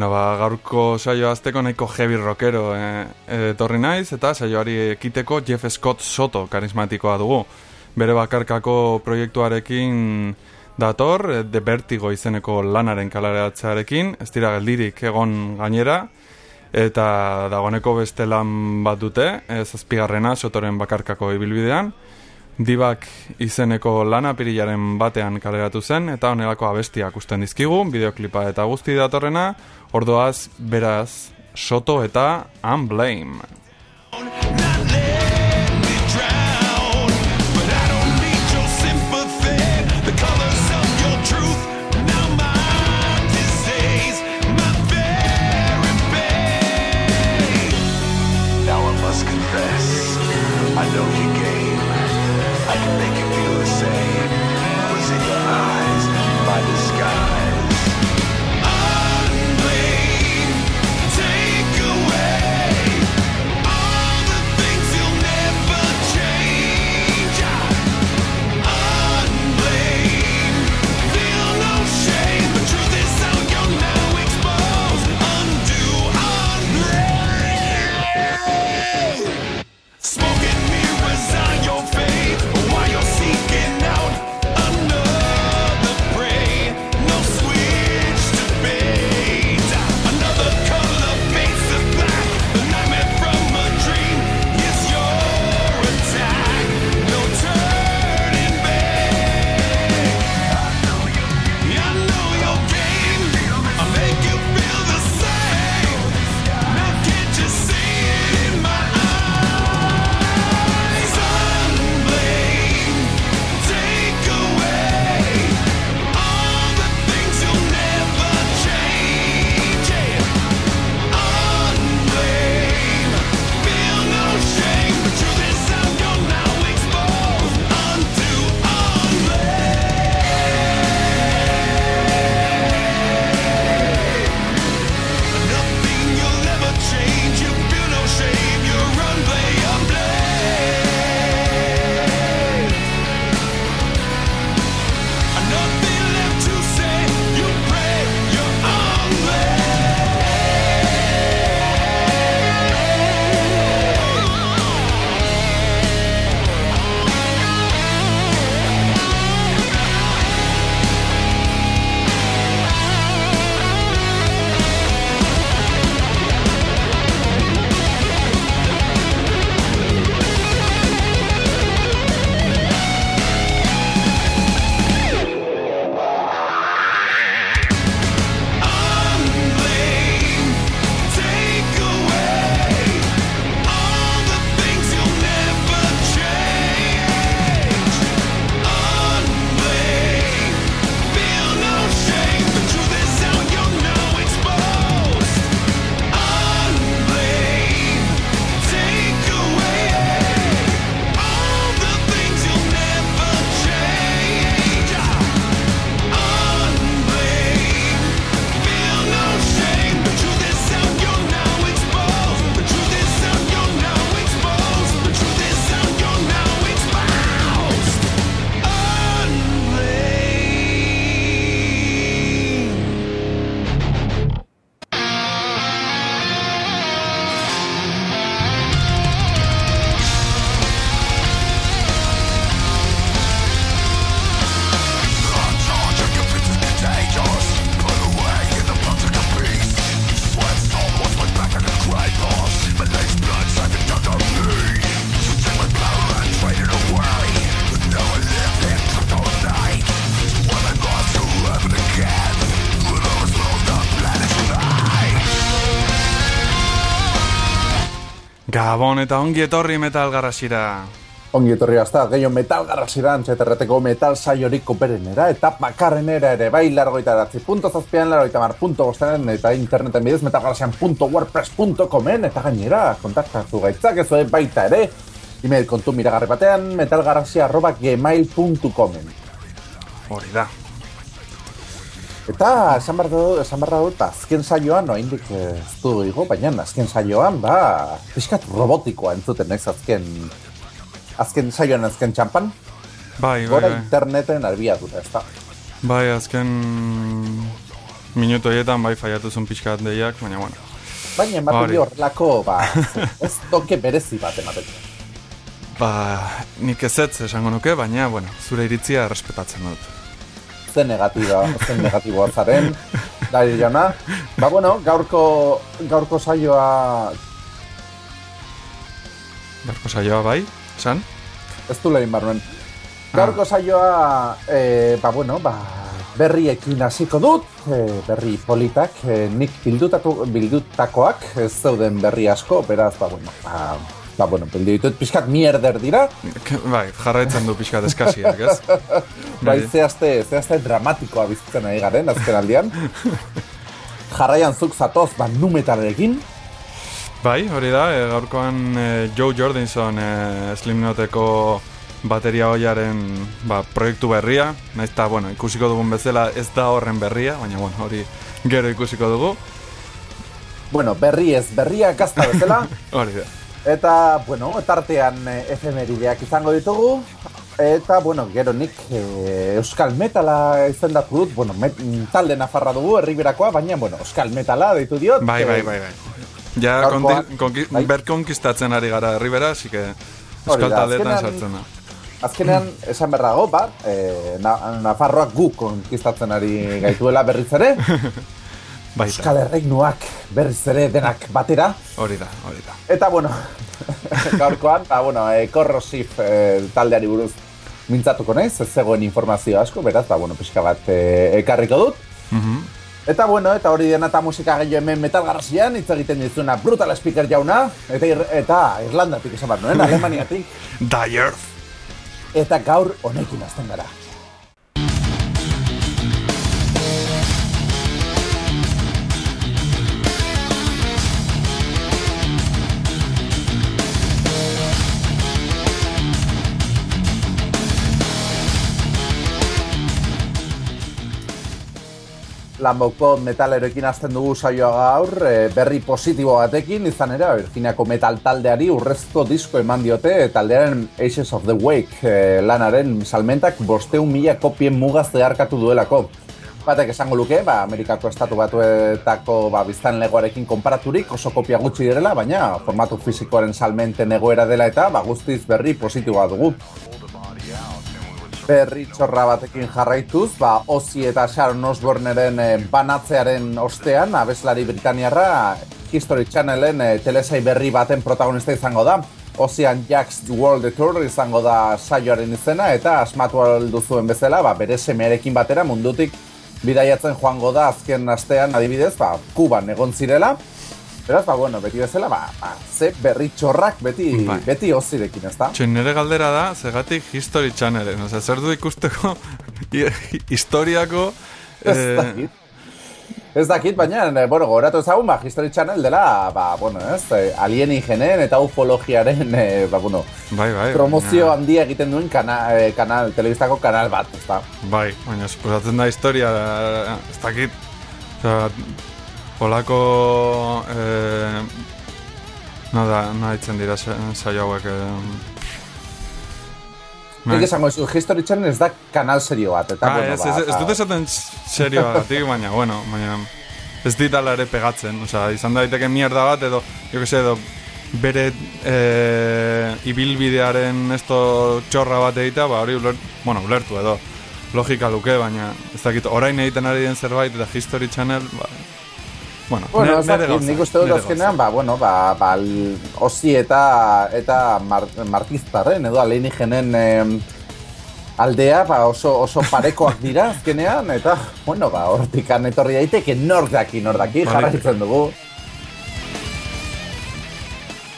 Bueno, ba, gaurko saio azteko nahiko heavy rockero eh, etorri naiz, eta saioari ekiteko Jeff Scott Soto karismatikoa dugu. Bere bakarkako proiektuarekin dator, eh, The Vertigo izeneko lanaren kalareatzearekin, ez dira geldirik egon gainera, eta dagoneko beste lan bat dute, ez azpigarrena Sotoren bakarkako ibilbidean, Dibak izeneko lana pirilaren batean kaleratu zen eta onelako abestiak usten dizkigu, bideoklipa eta guzti datorrena, ordoaz, beraz, soto eta unblame. Gabon eta ongi etorri metal garrasira. Ongi etorri gazta, gehiago metal garrasira antzeterreteko metal saiorik koperenera eta bakarrenera ere bai largoita datzi punto zazpian largoita mar punto bostenen eta interneten bidez metalgarrasian.wordpress.comen eta gainera kontaktatu gaitzak ez baita ere email kontu miragarri batean metalgarrasia arroba gmail.comen Hori da, Eta esan behar dut, esan behar dut, azken saioan, no indik ez du igo, baina azken saioan, ba, pixkat robotikoa entzuten ez azken, azken saioan azken txampan. Bai, bai, bai. interneten arbiatuta, ez da. Bai, azken minutu horietan bai faiatu zuen pixka bat deiak, baina bueno. Baina ematen dio horrelako, ba, ez toke berezi bat ematen. Ba, nik ezetz esango nuke, baina, bueno, zure iritzia errespetatzen dut. Zen negatiba, zen negatiboa zaren, Dari jauna. Ba, bueno, gaurko, gaurko saioa Berko saioa bai, esan? ez du lehin barruen. Gaurko saioa, e, ba, bueno, ba, berriekin hasiko dut, e, berri politak, e, nik bildutatu, bildutakoak, ez zeuden berri asko, beraz, ba, bueno, ba, ba, bueno, bildu ditut pixkat mierder dira, Bai, jarraitzen du pixka deskasiak, ez? bai, zehazte, zehazte dramatikoa bizitzen ari garen, azken aldian. Jarraian zuk zatoz, ba, nu metalarekin, Bai, hori da, e, gaurkoan e, Joe Jordanson e, Slipknoteko bateria hoiaren ba, proiektu berria, naiz eta, bueno, ikusiko dugun bezala ez da horren berria, baina, bueno, hori gero ikusiko dugu, bueno, berri ez, berria gazta bezala, hori da. Eta, bueno, tartean e, efemerideak izango ditugu. Eta, bueno, gero nik e, Euskal Metala izendatu dut. Bueno, met, talde nafarra dugu, herriberakoa, baina, bueno, Euskal Metala deitu diot. Bai, e, bai, bai, bai. Ja, konti, konki, bai. berkonkistatzen ari gara herribera, así que Euskal taldeetan sartzen da. Azkenean, esan berrago, ba, e, na, Nafarroak gu konkistatzen ari gaituela berriz ere. Baita, Euskal Erreinuak berriz ere denak batera. hori da, hori da. Eta, bueno, gaurkoan, ba, bueno, e, korrosif e, taldeari buruz mintzatuko naiz, ez zegoen informazio asko, beraz, ba, bueno, pixka bat e, ekarriko dut. Mhm. Eta bueno, eta hori dena eta musika gehiago hemen metal garrasian, hitz egiten dizuna Brutal Speaker jauna, eta, ir, eta Irlandatik esan bat nuen, Alemaniatik, Earth! eta gaur honekin hasten gara. Lamboko metaleroekin hasten dugu saioa gaur, e, berri positibo batekin, izan ere, Virginiako metal taldeari urrezko disko eman diote, taldearen Aces of the Wake e, lanaren salmentak bosteun mila kopien mugaz zeharkatu duelako. Batek esango luke, ba, Amerikako estatu batuetako ba, biztan legoarekin konparaturik oso kopia gutxi direla, baina formatu fisikoaren salmenten egoera dela eta ba, guztiz berri positiboa dugu berri txorra batekin jarraituz, ba, Ozzy eta Sharon Osbourneren eh, banatzearen ostean, abeslari Britaniarra History Channelen eh, telesai berri baten protagonista izango da. Ozean Jack's World Tour izango da saioaren izena, eta asmatu alduzuen bezala, ba, bere semearekin batera mundutik bidaiatzen joango da azken astean adibidez, ba, Kuban egon zirela. Beraz, ba, bueno, beti bezala, ba, ba, ze berri beti, Bai. beti Ozzyrekin, ez da? Txoin nire galdera da, zegatik History Channelen, osea, zer du ikusteko hi- historiako... Eh, dakit. Ez dakit, baina, eh, bueno, gogoratu ezagun, ba, History Channel dela, ba, bueno, ez, eh, alienigenen eta ufologiaren, eh, ba, bueno, bai, bai. promozio baina- handia egiten duen kana, eh, kanal, telebistako kanal bat, ez da. Bai, baina suposatzen da historia, eh, ez dakit, polako, eh, no da, no haitzen dira sa- saio hauek, eh, Nik esango ez History Channel ez da kanal serio bat, eta, ah, bueno, ez, ba, ez, ez ba, dut esaten serioagatik, baina, bueno, baina ez ditala ere pegatzen, osea, izan daiteke mierda bat, edo, jo que se, edo, bere eh, ibilbidearen esto txorra bat egitea, ba, hori uler, bueno, ulertu edo, logika luke, baina ez dakit, orain egiten ari den zerbait, eta History Channel, ba, bueno, Bueno, nere dakit, gauza, nik uste dut azkenean, ba, bueno, ba, ba, Ozzy eta, eta mar, martiztarren, edo alienígenen em, aldea, ba, oso, oso parekoak dira azkenean, eta, bueno, ba, hortikan etorri daiteke nor daki, nor daki, Hori. jarraitzen dugu.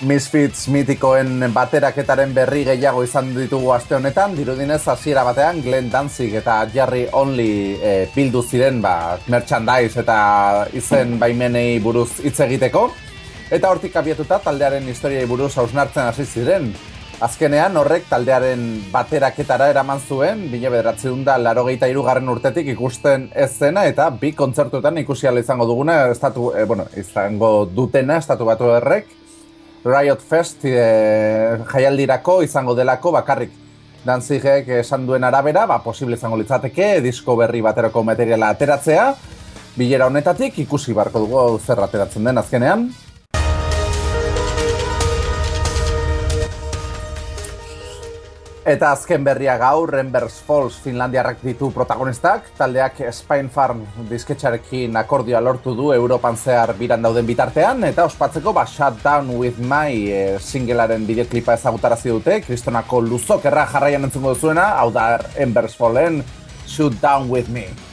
Misfits mitikoen bateraketaren berri gehiago izan ditugu aste honetan, dirudinez hasiera batean Glenn Danzig eta Jerry Only eh, bildu ziren ba, merchandise eta izen baimenei buruz hitz egiteko. Eta hortik abiatuta taldearen historiai buruz hausnartzen hasi ziren. Azkenean horrek taldearen bateraketara eraman zuen, bine bederatzen da laro irugarren urtetik ikusten ez zena, eta bi kontzertuetan ikusi izango duguna, estatu, eh, bueno, izango dutena estatu batu errek, Riot Fest e, jaialdirako izango delako bakarrik Danzigek esan duen arabera, ba, posible izango litzateke, disko berri baterako materiala ateratzea, Bilera honetatik ikusi barko dugu zer ateratzen den azkenean. Eta azken berria gaur, Rembers Falls Finlandiarrak ditu protagonistak, taldeak Spine Farm disketxarekin akordioa lortu du Europan zehar biran dauden bitartean, eta ospatzeko ba Shut Down With My e, singelaren bideoklipa ezagutarazi dute, kristonako luzok erra jarraian entzungo duzuena, hau da Embers Fallen, Shut Down With Me.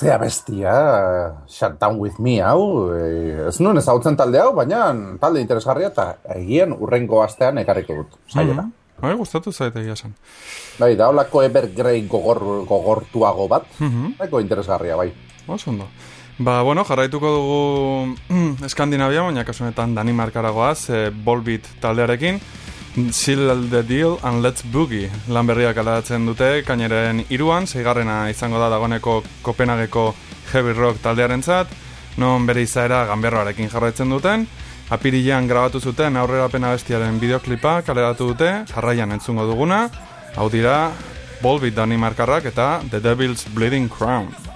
Zea bestia, Shut Down With Me hau, eh, ez nuen ezagutzen talde hau, baina talde interesgarria eta egien urrengo astean ekarriko dut, saiera. Mhm. Bai, gustatu zaite egia esan. Bai, da holako Evergrey gogor, gogortuago bat, Mhm. nahiko interesgarria, bai. Oso ondo. Ba, bueno, jarraituko dugu Eskandinavia, baina kasunetan Danimarkaragoaz, e, Volbeat taldearekin. Seal the deal and let's boogie. Lan berriak aldatzen dute, kaineren iruan, zeigarrena izango da dagoeneko Kopenhageko heavy rock taldearentzat, non bere izaera ganberroarekin jarraitzen duten. Apirilean grabatu zuten aurrerapena bestiaren bideoklipa kaleratu dute, jarraian entzungo duguna. Hau dira, Volbeat Danimarkarrak eta The Devil's Bleeding Crown.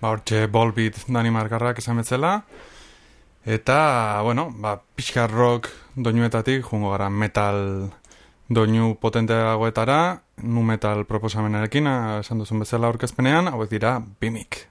Ba, hortxe Volbeat Danimarkarrak esan betzela. Eta, bueno, ba, pixka rock doinuetatik, jungo gara metal doinu potenteagoetara, nu metal proposamenarekin, esan duzun bezala aurkezpenean, hauek dira Bimik.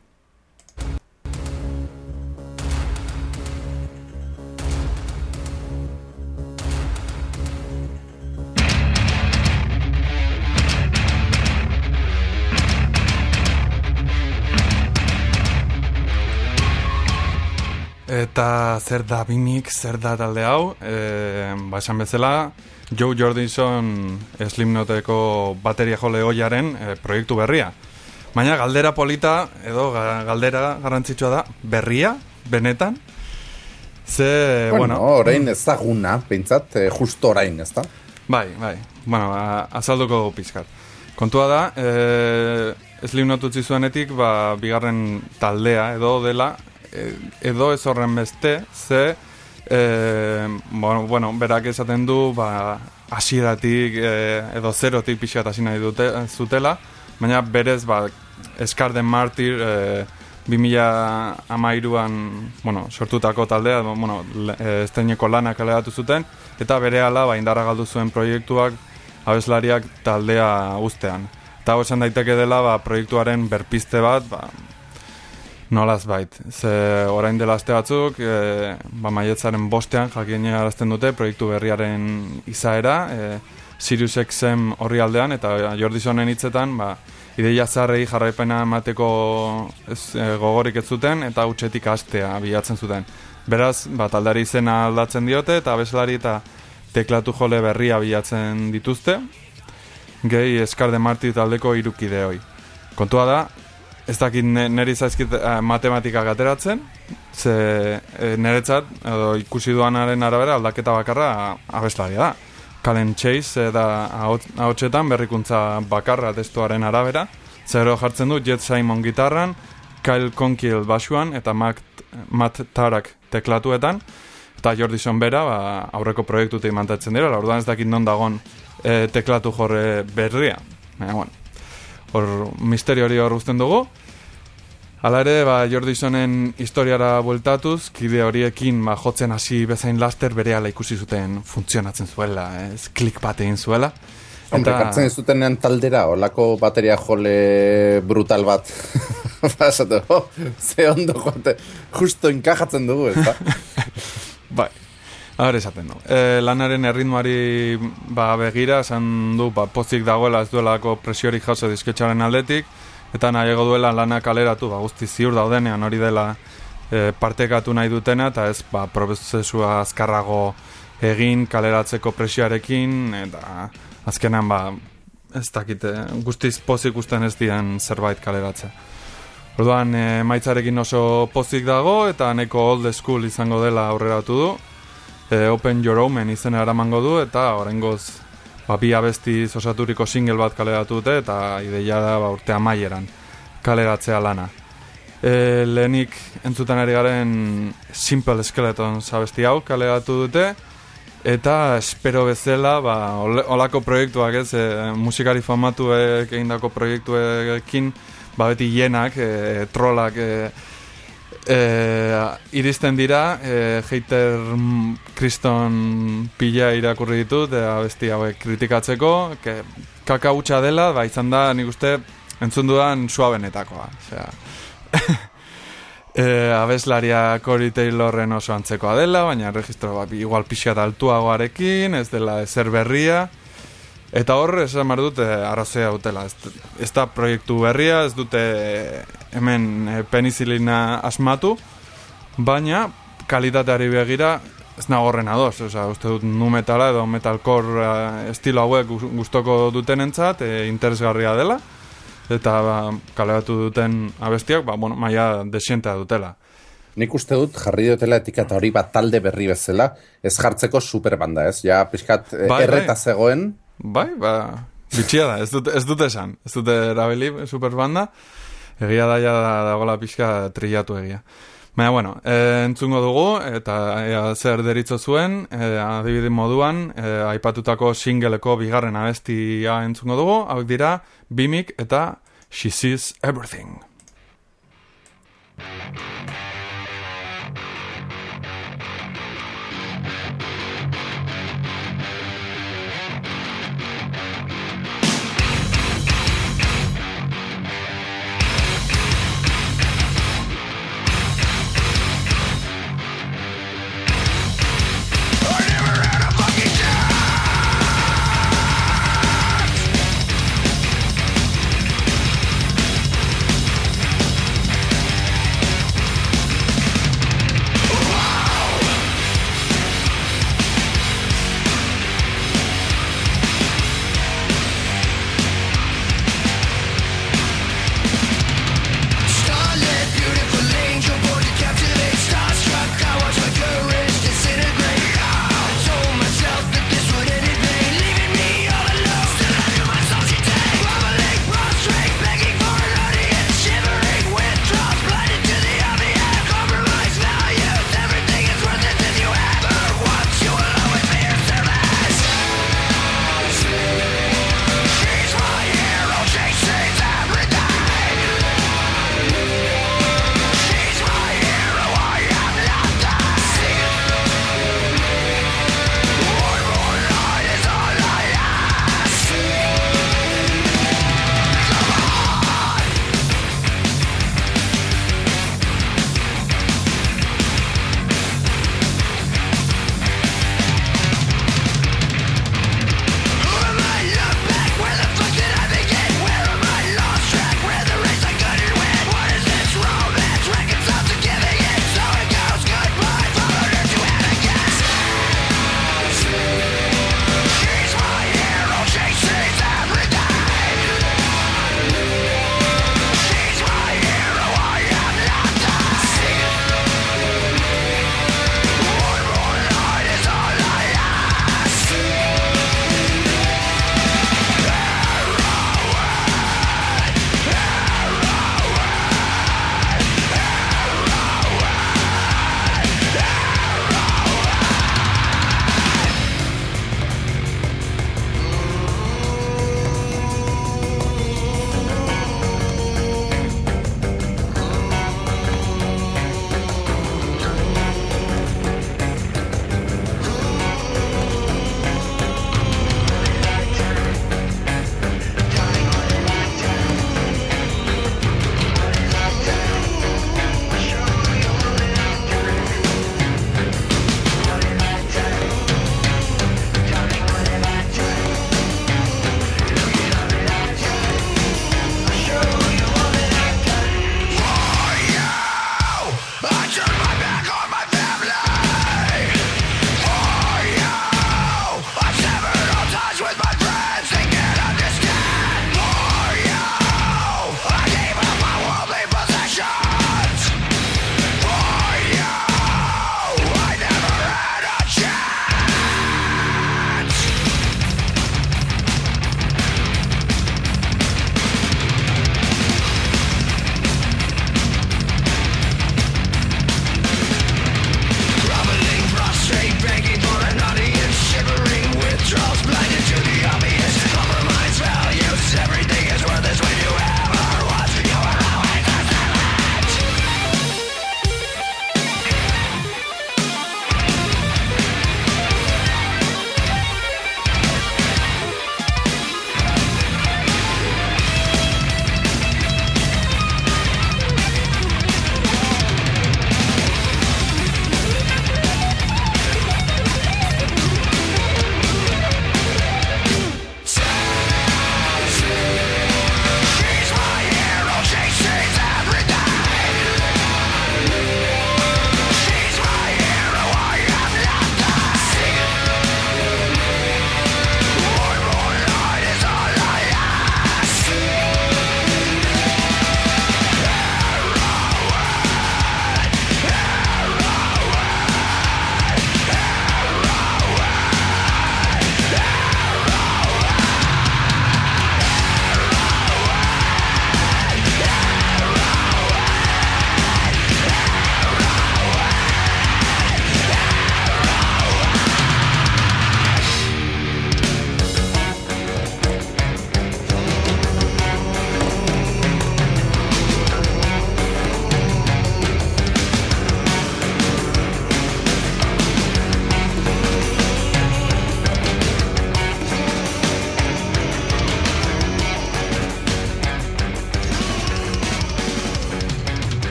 Eta zer da Bimik, zer da talde hau, e, ba esan bezala, Joe Jordison Slipknoteko bateria jole hoiaren e, proiektu berria. Baina galdera polita, edo ga- galdera garrantzitsua da, berria, benetan, ze, Bueno, bueno, orain ezaguna, pentsat, eh, justo orain, ez da? Bai, bai. Bueno, azalduko pizkat. Kontua da, e, Slipknot utzi zuenetik, ba, bigarren taldea edo dela, e, edo ez horren beste, ze, e, bueno, bueno, berak esaten du, ba, hasieratik e, edo zerotik pixkat hasi nahi dute, zutela, baina berez, ba, Eskarden Martir, e, 2013an bueno, sortutako taldea, bueno, eh, esteineko lanak kaleratu zuten, eta bere ala ba, indarra galdu zuen proiektuak abeslariak taldea uztean. Eta hau esan daiteke dela ba, proiektuaren berpiste bat, ba, nolaz bait. Ze orain dela aste batzuk, e, ba, maietzaren bostean jakinarazten dute proiektu berriaren izaera, e, Sirius XM horri aldean, eta Jordisonen hitzetan, ba, ideia zarrei jarraipena emateko ez, e, gogorik ez zuten, eta utxetik hastea bilatzen zuten. Beraz, ba, taldari izena aldatzen diote, eta abeslari eta teklatu jole berria bilatzen dituzte, gehi Eskar de Marti taldeko irukide hoi. Kontua da, ez dakit ne, neri zaizkit eh, matematikak ateratzen, ze e, niretzat, edo ikusi duanaren arabera aldaketa bakarra abeslaria da. Calen Chase eh, da ahots- ahotsetan berrikuntza bakarra testuaren arabera, zero jartzen du Jet Simon gitarran, Kyle Conkiel basuan eta Matt, Matt Tarak teklatuetan, eta Jordison bera ba, aurreko proiektutik mantatzen dira, orduan ez dakit non dagon e, teklatu jorre berria. Baina, bueno, hor misterio hori hor uzten dugu. Hala ere, ba, Jordisonen historiara bueltatuz, kide horiekin ba, jotzen hasi bezain laster bere ikusi zuten funtzionatzen zuela, ez klik bat egin zuela. Hombre, kartzen ez zutenean taldera, olako bateria jole brutal bat. Pasatu, oh, ze ondo joate, justo enkajatzen dugu, ez da? Bai, Hor esaten du. E, lanaren erritmoari ba, begira, esan du ba, pozik dagoela ez duelako presiorik jaso disketxaren aldetik, eta nahiago duela lana kaleratu, ba, guzti ziur daudenean hori dela e, partekatu nahi dutena, eta ez ba, prozesua azkarrago egin kaleratzeko presioarekin, eta azkenan ba, ez dakite, guztiz pozik usten ez dien zerbait kaleratzea. Orduan, e, maitzarekin oso pozik dago, eta neko old school izango dela aurreratu du. E, Open Your Omen izena eramango du, eta horrengoz ba, bi abesti osaturiko single bat kaleratu dute, eta ideia da ba, urte amaieran kaleratzea lana. E, lehenik entzutan ari garen Simple Skeletons abesti hau kaleratu dute, eta espero bezala, ba, olako proiektuak ez, e, musikari famatuek egindako proiektuekin, ba, beti hienak, e, trolak, e, e, iristen dira, e, hater kriston pila irakurri ditut, e, abesti hauek kritikatzeko, ke, kaka hutsa dela, ba, izan da, nik uste, entzun dudan suabenetakoa. Osea, e, abeslaria Cory Taylorren oso antzekoa dela, baina registro ba, igual pixat altuagoarekin, ez dela ezer berria, Eta hor, esan behar dut, arrazea dutela. Ez, ez da proiektu berria, ez dute hemen eh, penizilina asmatu, baina kalitateari begira ez nago horren ados. Osa, uste dut nu metala edo metalcore eh, estilo hauek gus- gustoko duten entzat, interesgarria dela, eta ba, kaleratu duten abestiak, ba, bueno, maia desientea dutela. Nik uste dut jarri dutela etiketa hori bat talde berri bezala, ez jartzeko superbanda, ez? Ja, pixkat eh, Bai, erreta bai. zegoen, Bai, ba, bitxia da, ez dut, ez dut esan, ez dute erabili superbanda, egia da ja dagoela pixka trillatu egia. Baina, bueno, e, entzungo dugu, eta ea, zer deritzo zuen, e, adibide moduan, e, aipatutako singeleko bigarren abestia entzungo dugu, hauek dira, Bimik eta She Sees Everything.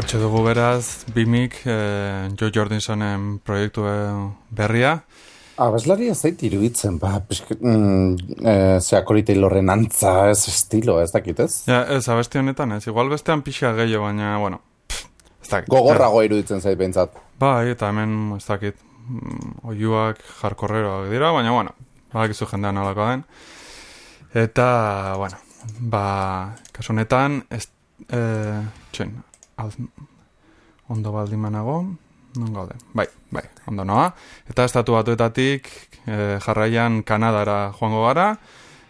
Hortxe dugu beraz, Bimik, eh, Joe Jordinsonen proiektu eh, berria. Abeslari ez zait iruditzen, ba, pixka, mm, e, zea Cory Taylorren antza, ez estilo, ez dakit ez? Ja, ez, abesti honetan ez, igual bestean pixa gehiago, baina, bueno, pff, ez dakit. Gogorrago iruditzen zait behintzat. Bai, eta hemen, ez dakit, mm, oiuak jarkorreroak dira, baina, bueno, badakizu jendean nolako den. Eta, bueno, ba, kasu honetan, ez, e, txin, ondo baldin manago, non gaude, bai, bai, ondo noa. Eta estatu batuetatik e, jarraian Kanadara joango gara,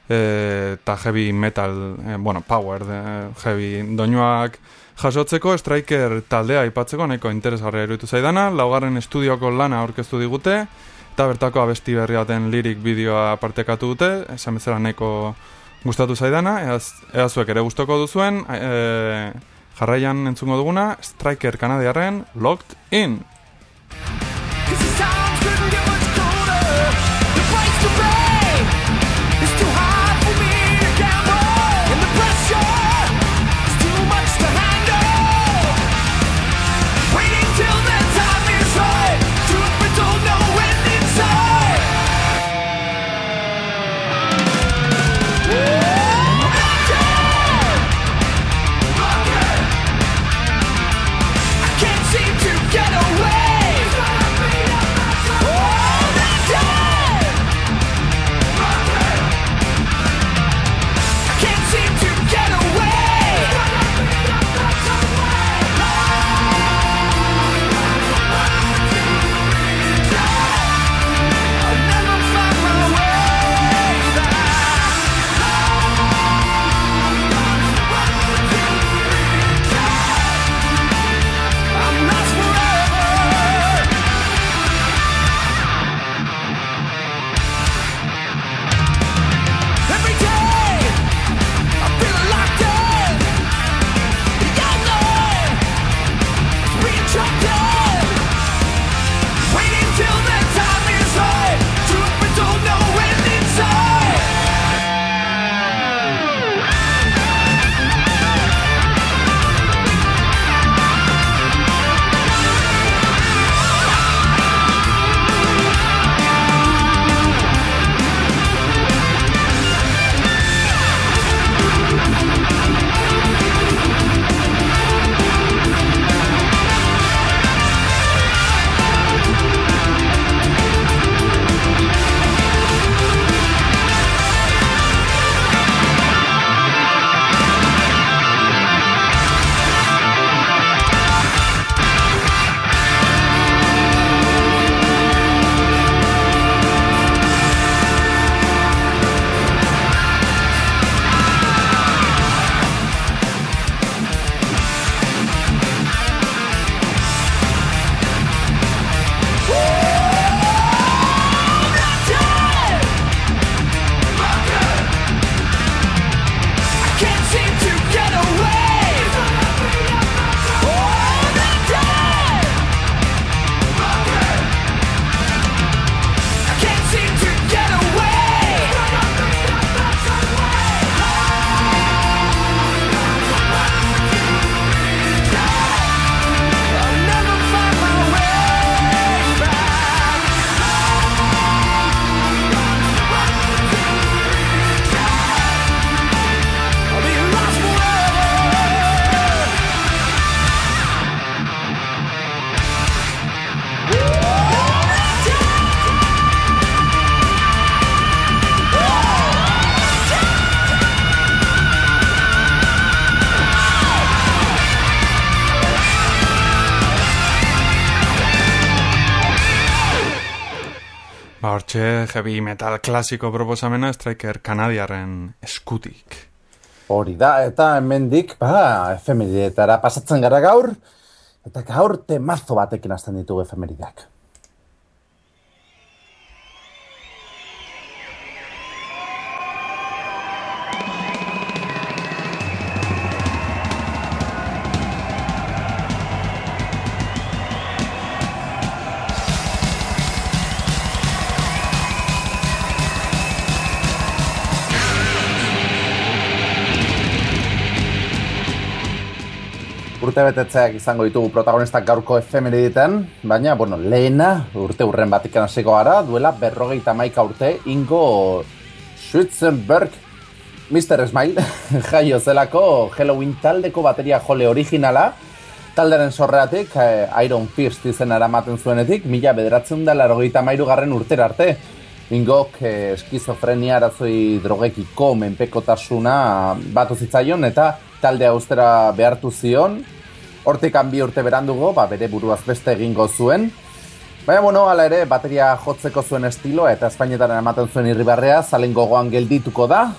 e, eta heavy metal, e, bueno, power, de, heavy doinuak jasotzeko, striker taldea aipatzeko nahiko interesgarria iruditu zaidana, laugarren estudioko lana aurkeztu digute, eta bertako abesti berri baten lirik bideoa partekatu dute, esan bezala nahiko gustatu zaidana, eaz, ea zuek ere gustoko duzuen, e, jarraian entzungo duguna, Striker Kanadiarren Locked In. Heavy metal klasiko proposamena Striker Kanadiarren eskutik. Hori da, eta hemendik, ba, efemeridetara pasatzen gara gaur, eta gaur temazo batekin hasten ditugu efemerideak. Urte betetzeak izango ditugu protagonistak gaurko efemeriditen, baina, bueno, lehena urte urren batik hasiko gara, duela berrogeita maika urte, ingo Schützenberg, Mr. Smile, jaio zelako Halloween taldeko bateria jole originala, talderen sorreatik, eh, Iron Fist izena eramaten zuenetik, mila bederatzen da larogeita mairu garren urtera arte. Ingok eh, eskizofrenia arazoi drogekiko menpekotasuna batu zitzaion eta talde austera behartu zion. Hortik bi urte berandugo, ba, bere buruaz beste egingo zuen. Baina, bueno, ala ere, bateria jotzeko zuen estiloa eta Espainetaren ematen zuen irribarrea, zalen gogoan geldituko da,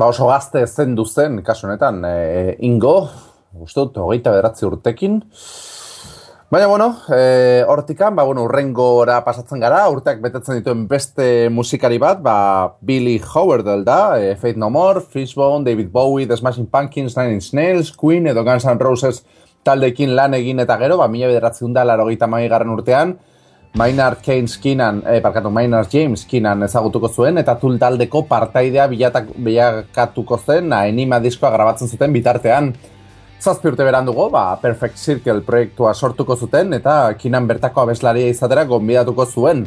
Ba oso gazte zen duzen, kasu honetan, e, ingo, uste dut, hogeita bederatzi urtekin. Baina, bueno, e, hortikan, ba, bueno, urrengora pasatzen gara, urteak betetzen dituen beste musikari bat, ba, Billy Howardell da, e, Faith No More, Fishbone, David Bowie, The Smashing Pumpkins, Nine Inch Nails, Queen edo Guns N' Roses taldekin lan egin eta gero, ba, mila bederatzi da, laro garren urtean, Maynard Keynes Kinan, eh, parkatu, Maynard James Kinan ezagutuko zuen, eta tul taldeko partaidea bilatak, bilakatuko zen, na, enima diskoa grabatzen zuten bitartean. Zazpi urte berandugo, ba, Perfect Circle proiektua sortuko zuten, eta Kinan bertako abeslaria izatera gonbidatuko zuen.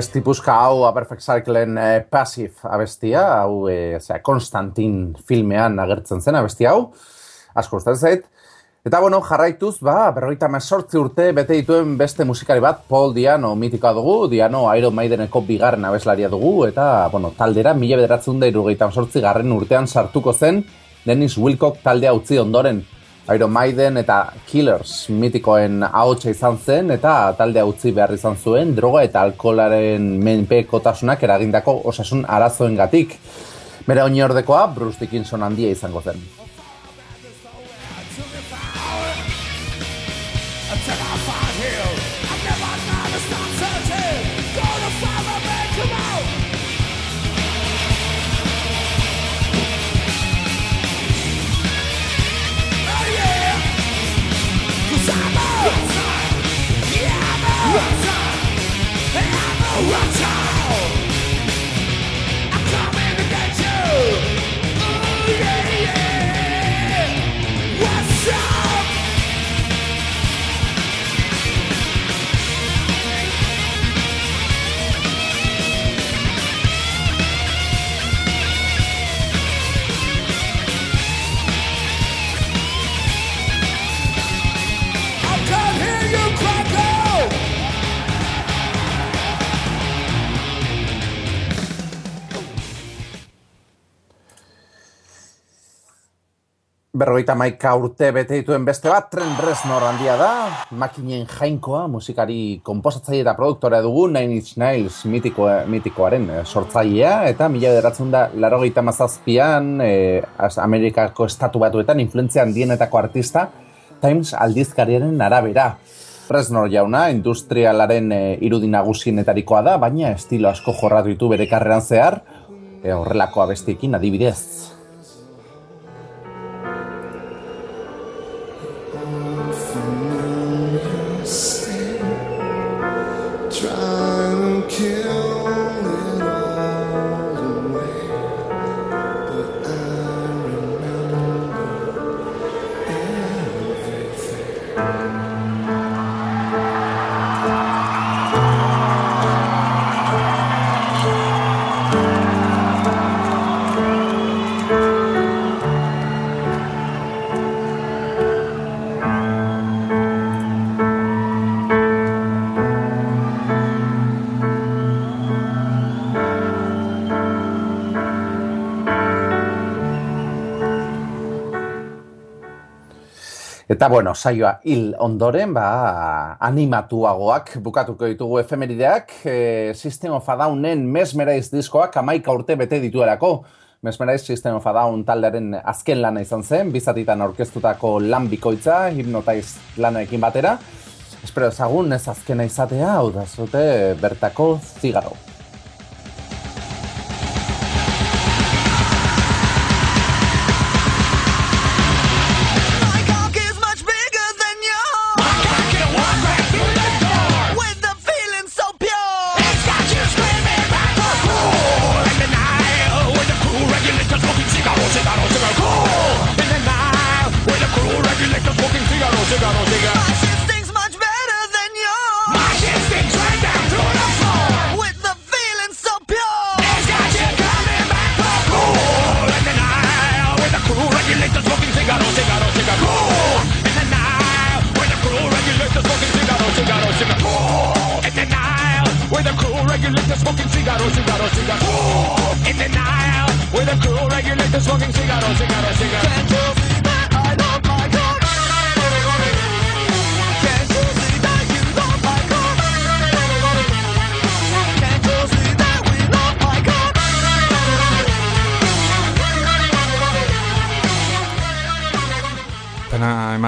Abesti puska hau, Perfect Circleen eh, Passive abestia, hau, eh, zera, Konstantin filmean agertzen zen abesti hau, asko gustatzen zait. Eta, bueno, jarraituz, ba, berrogeita mesortzi urte bete dituen beste musikari bat, Paul Diano mitikoa dugu, Diano Iron Maideneko bigarren abeslaria dugu, eta, bueno, taldera, mila bederatzen da irugaita mesortzi garren urtean sartuko zen, Dennis Wilcock taldea utzi ondoren. Iron Maiden eta Killers mitikoen ahotsa izan zen eta taldea utzi behar izan zuen droga eta alkoholaren menpekotasunak eragindako osasun arazoengatik. Bere oinordekoa Bruce Dickinson handia izango zen. Berrogeita maika urte bete dituen beste bat, Tren Reznor handia da, makinen jainkoa, musikari komposatzaile eta produktore dugu, Nine Inch Nails mitiko, mitikoaren eh, sortzailea, eta mila beratzen da, larogeita mazazpian, eh, az- Amerikako estatu batuetan, influentzia handienetako artista, Times aldizkariaren arabera. Reznor jauna, industrialaren e, irudi nagusienetarikoa da, baina estilo asko jorratu ditu bere karreran zehar, e, horrelako abestiekin adibidez. Eta bueno, saioa hil ondoren, ba, animatuagoak bukatuko ditugu efemerideak, e, System of a Downen Mesmerize diskoak amaika urte bete dituelako. Mesmerize System of a Down taldearen azken lana izan zen, bizatitan aurkeztutako lan bikoitza, Hypnotize lanarekin batera. Espero ezagun ez azkena izatea, hau da zute bertako zigaro.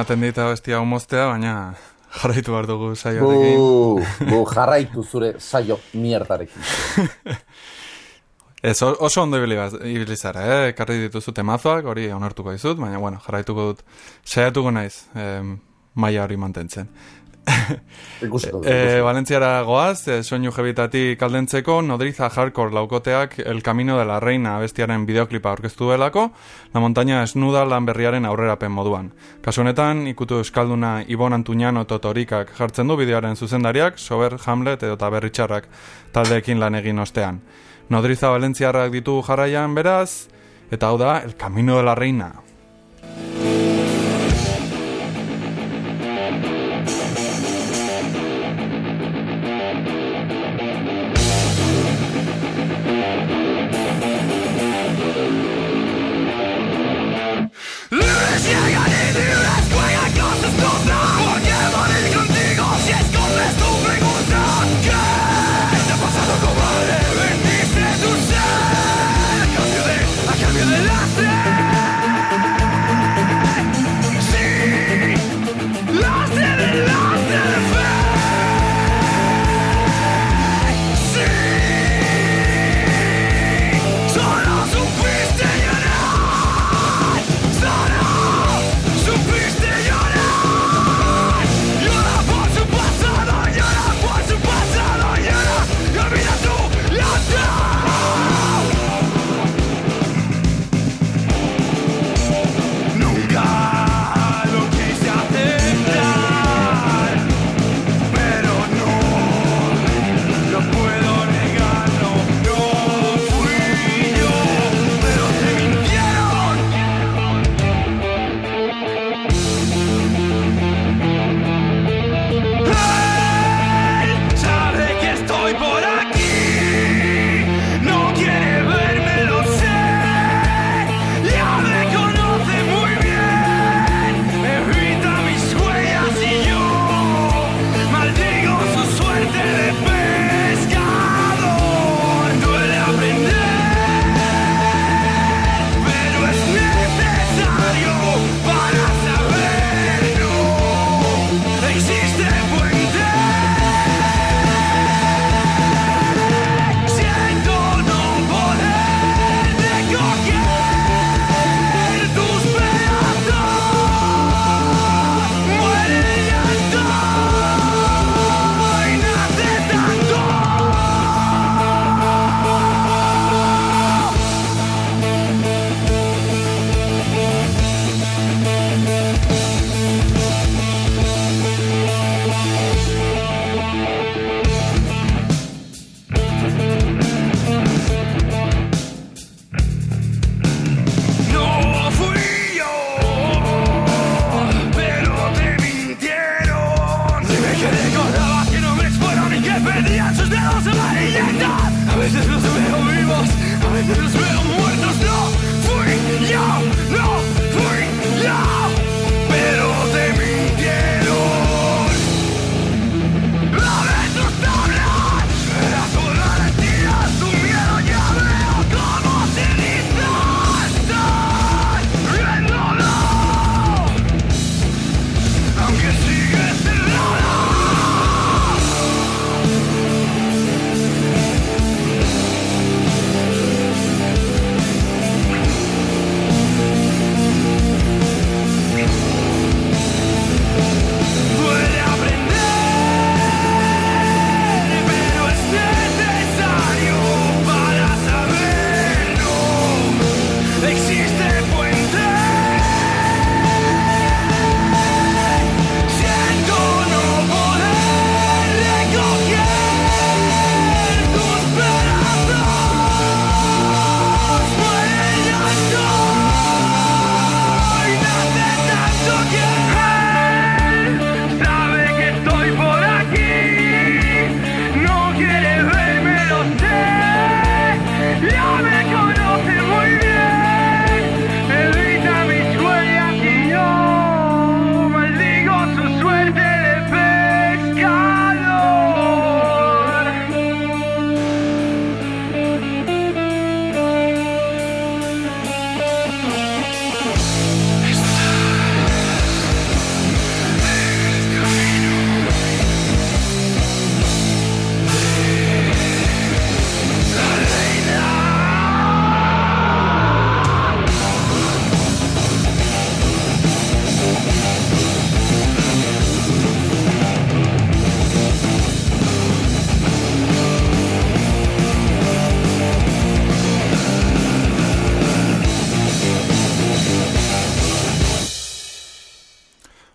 Ematen dit bestia hau moztea, baina jarraitu behar dugu saioarekin. Bu, bu, jarraitu zure saio mierdarekin. Ez, oso ondo ibili, zara, eh? Ekarri dituzu temazoak, hori onartuko dizut, baina, bueno, jarraituko dut, saiatuko naiz, em, maila hori mantentzen. Ikusiko. E, ikusiko. Valentziara goaz, e, soinu jebitatik aldentzeko, nodriza hardcore laukoteak El Camino de la Reina bestiaren bideoklipa aurkeztu duelako, La Montaña Esnuda lan berriaren aurrerapen moduan. Kasu honetan, ikutu euskalduna Ibon Antuñano Totorikak jartzen du bideoaren zuzendariak, Sober Hamlet edo Taberritxarrak taldeekin lan egin ostean. Nodriza Valentziarrak ditu jarraian beraz, eta hau da El Camino de la Reina.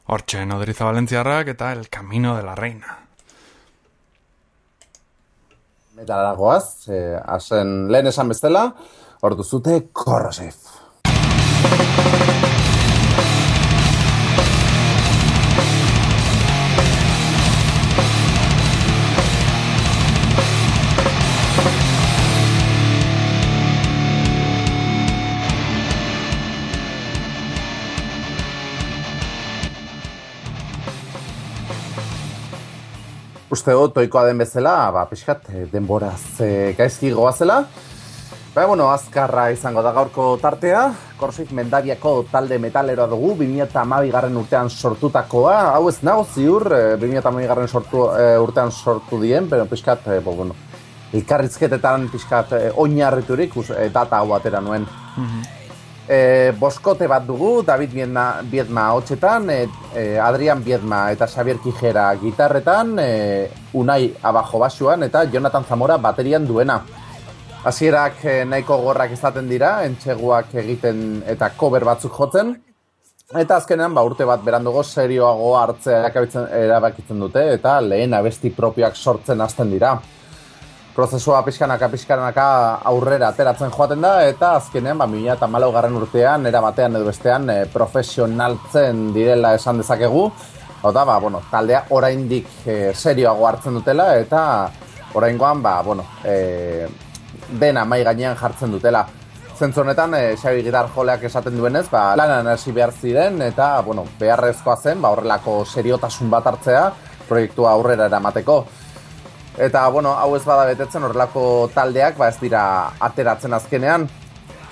Hortxe, nodriza valentziarrak eta El Camino de la Reina. Metalaragoaz, eh, hasen lehen esan bezala, hor duzute Corrosive. Uste dut, toikoa den bezala, ba, pixkat, eh, denboraz e, gaizki goazela. Ba, bueno, azkarra izango da gaurko tartea. Korsik mendabiako talde metaleroa dugu, 2008 garren urtean sortutakoa. Hau ez nago ziur, e, 2008 garren sortu, e, urtean sortu dien, pero pixkat, e, bo, bueno, elkarrizketetan pixkat e, oinarriturik, e, data hau atera nuen. E, boskote bat dugu, David Biedma, Biedma hotxetan, e, e, Adrian Biedma eta Xavier Kijera gitarretan, e, Unai abajo basuan eta Jonathan Zamora baterian duena. Hasierak e, nahiko gorrak izaten dira, entxeguak egiten eta cover batzuk jotzen, Eta azkenean, ba, urte bat berandugo serioago hartzea erabakitzen dute eta lehen abesti propioak sortzen hasten dira. Prozesua pixkanaka pixkanaka aurrera ateratzen joaten da eta azkenean, ba, 2008 garren urtean, era batean edo bestean, e, profesionaltzen direla esan dezakegu. Hau da, ba, bueno, taldea oraindik e, serioago hartzen dutela eta oraingoan, ba, bueno, e, dena mai gainean jartzen dutela. Zentzu honetan, e, Xabi gitar joleak esaten duenez, ba, lanan hasi behar ziren, eta, bueno, beharrezkoa zen, ba, horrelako seriotasun bat hartzea, proiektua aurrera eramateko. Eta, bueno, hau ez bada betetzen horrelako taldeak, ba, ez dira ateratzen azkenean.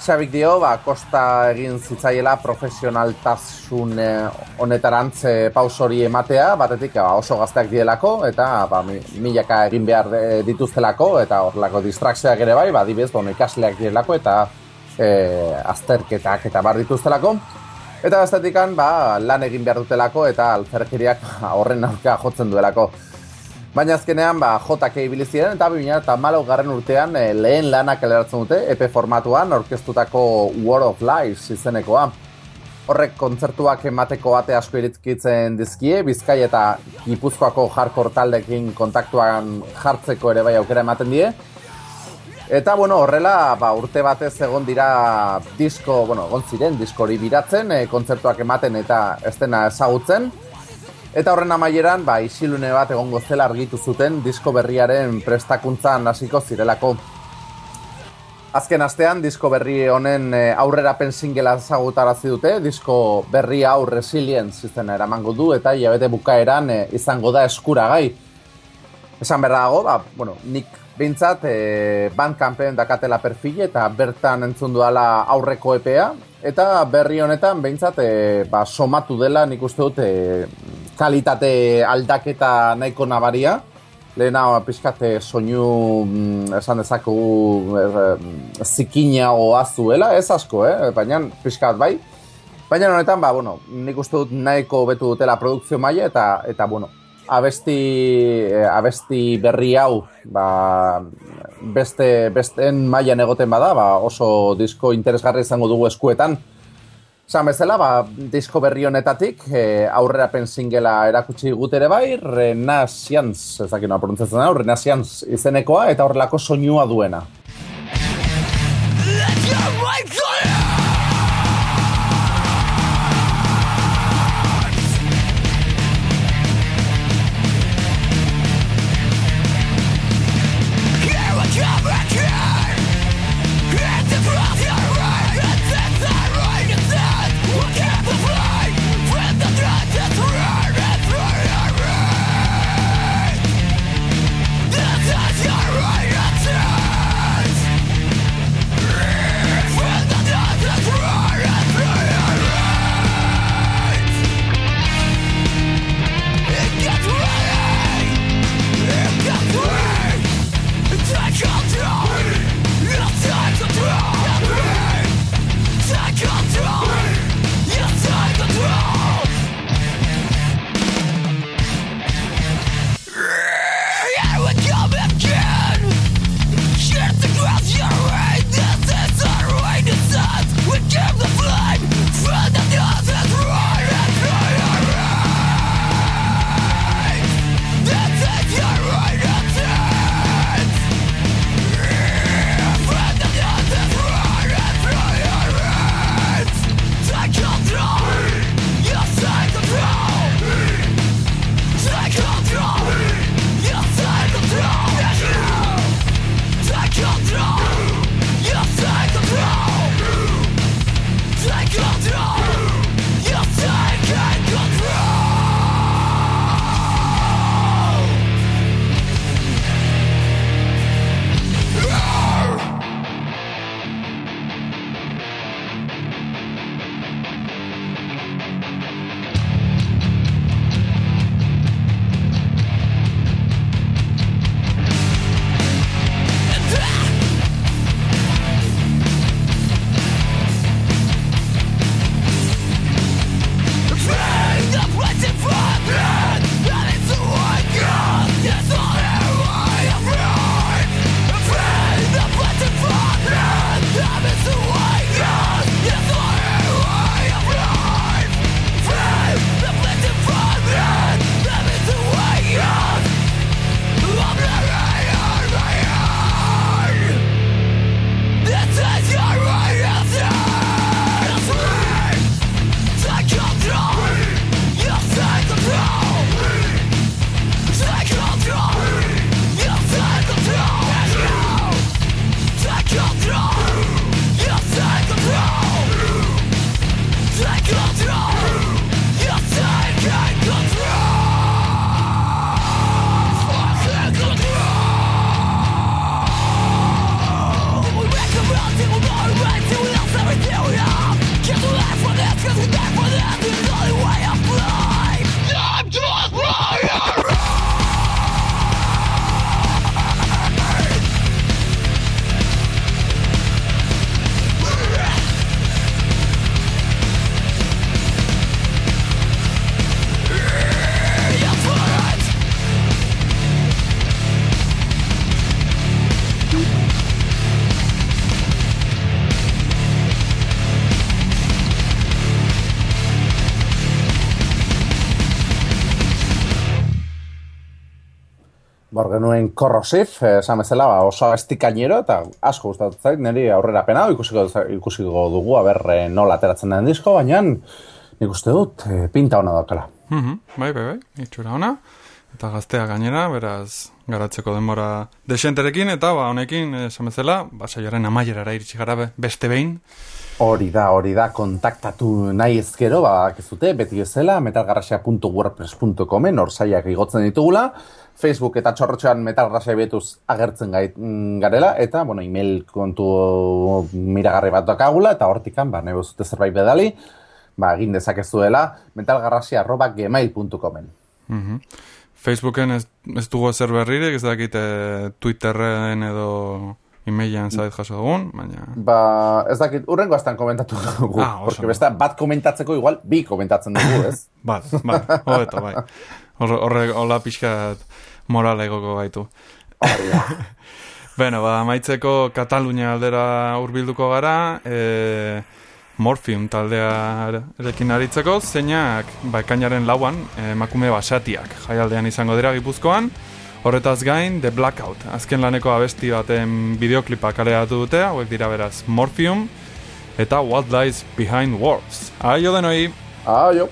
Xabik dio, ba, kosta egin zitzaiela profesionaltasun eh, honetarantz eh, paus hori ematea, batetik ba, oso gazteak dielako, eta ba, mi- milaka egin behar eh, dituztelako, eta horrelako distrakzioak ere bai, ba, adibidez, bueno, ikasleak direlako, eta eh, azterketak eta bar dituztelako. Eta bestetikan, ba, lan egin behar dutelako, eta alferkeriak horren aurka jotzen duelako. Baina azkenean, ba, JK ibili ziren eta 2008 garren urtean eh, lehen lanak kaleratzen dute EP formatuan orkestutako War of Lies izenekoa. Horrek kontzertuak emateko ate asko iritkitzen dizkie, Bizkai eta Gipuzkoako hardcore taldekin kontaktuan jartzeko ere bai aukera ematen die. Eta, bueno, horrela, ba, urte batez egon dira disko, bueno, egon ziren disko hori biratzen, e, kontzertuak ematen eta ez dena ezagutzen. Eta horren amaieran, ba, isilune bat egongo zela argitu zuten disko berriaren prestakuntzan hasiko zirelako. Azken astean, disko berri honen eh, aurrerapen singela ezagutarazi dute, disko berri hau Resilience izena eramango du, eta hilabete bukaeran eh, izango da eskuragai. Esan berra dago, ba, bueno, nik behintzat e, Bandcampen dakatela perfil eta bertan entzun duala aurreko EPA, eta berri honetan behintzat e, ba, somatu dela nik uste dut e, kalitate aldaketa nahiko nabaria, lehena pixkat eh, soinu mm, esan dezakegu e, zikina azuela, ez asko, eh? baina pixkat bai. Baina honetan, ba, bueno, nik uste dut nahiko betu dutela produkzio maila eta, eta bueno, abesti, eh, abesti berri hau ba, beste, besteen mailan egoten bada, ba, oso disko interesgarri izango dugu eskuetan. Esan bezala, ba, disko berri honetatik e, aurrerapen singela erakutsi gut ere bai, Renaissance, ez dakit nola pronuntzatzen da, Renaissance izenekoa eta horrelako soinua duena. Genuen korrosif, eh, esan bezala, ba, oso estikainero, eta asko gustatzen zait, niri aurrera pena, ikusiko, ikusiko dugu, aber eh, nola ateratzen den disko, baina nik uste dut, eh, pinta hona daukala. Mhm, bai, bai, bai, itxura ona. Eta gaztea gainera, beraz, garatzeko denbora desenterekin, eta ba, honekin, esan bezala, ba, saioaren amaierara iritsi gara be- beste behin. Hori da, hori da, kontaktatu nahi ezkero, ba, kezute, beti bezala, metalgarrasia.wordpress.comen, hor saiak igotzen ditugula, Facebook eta txorrotxoan metalgarrasia betuz agertzen gait, mm, garela, eta, bueno, email kontu miragarri bat dakagula, eta hortikan, ba, nahi zute zerbait bedali, ba, egin dezakezuela, metalgarrasia.gmail.comen. Mhm. Facebooken ez, ez dugu ezer berririk, ez dakite Twitterren edo emailean zait jaso dugun, baina... Ba, ez dakit, urrengo astan komentatu dugu, Ah, oso porque besta bat komentatzeko igual, bi komentatzen dugu, ez? Bat, bat, hobeto, bai. Horre, horre, hola pixkat morala egoko gaitu. Beno, ba, maitzeko Katalunia aldera hurbilduko gara, e, Morphium taldea erekin aritzeko, zeinak, ba, ekainaren lauan, e, emakume basatiak jaialdean izango dira gipuzkoan, horretaz gain, The Blackout, azken laneko abesti baten bideoklipa kaleratu dute, hauek dira beraz Morphium, eta What Lies Behind Words. Aio denoi! Aio!